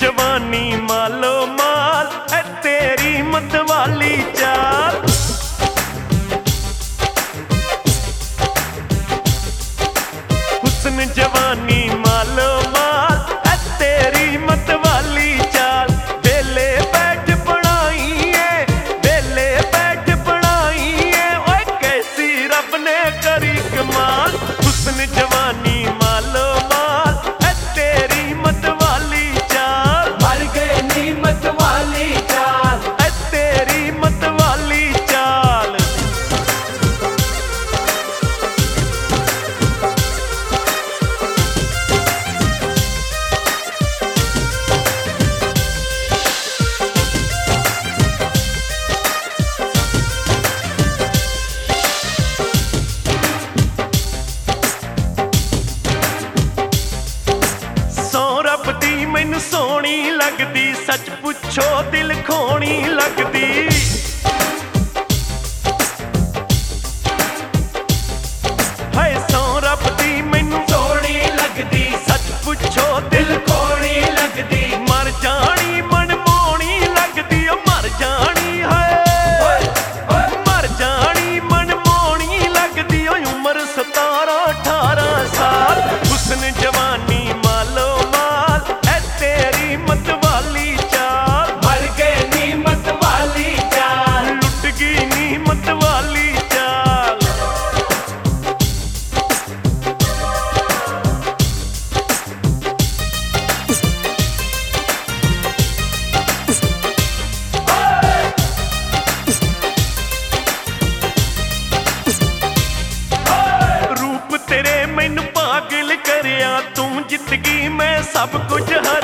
जवानी मालो माल है तेरी मतवाली जवानी मालो ਲੱਗਦੀ ਸੱਚ ਪੁੱਛੋ ਦਿਲ ਖੋਣੀ ਲੱਗਦੀ। ज़िंदगी में सब कुछ हर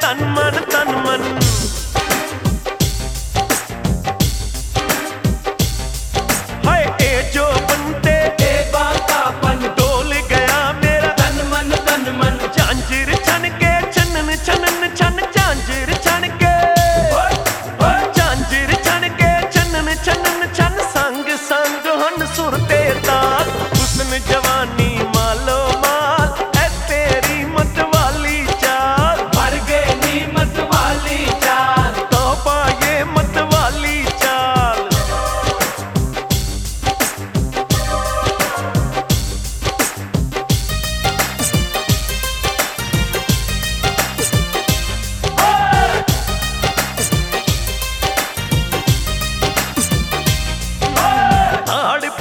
தன்மன் தன்மன்